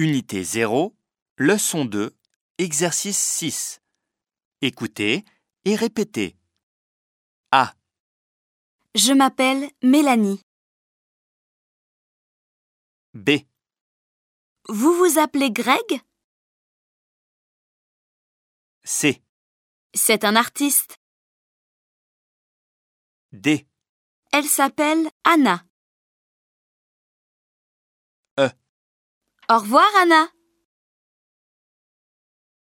Unité 0, leçon 2, exercice 6. Écoutez et répétez. A, Je m'appelle Mélanie. B, Vous vous appelez Greg? C, C'est un artiste. D, Elle s'appelle Anna. Au revoir Anna.